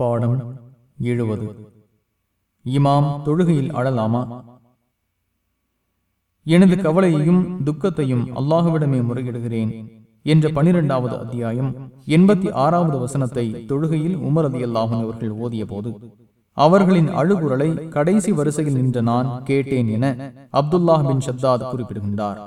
பாடம் எழுபது. இமாம் தொழுகையில் அழலாமா? எனது கவலையையும் துக்கத்தையும் அல்லாஹுவிடமே முறையிடுகிறேன் என்ற பனிரெண்டாவது அத்தியாயம் எண்பத்தி ஆறாவது வசனத்தை தொழுகையில் உமரதி அல்லாஹன் அவர்கள் ஓதிய போது அவர்களின் அழுகுரலை கடைசி வரிசையில் நின்ற நான் கேட்டேன் என அப்துல்லாஹ் பின் ஷத்தாத் குறிப்பிடுகின்றார்.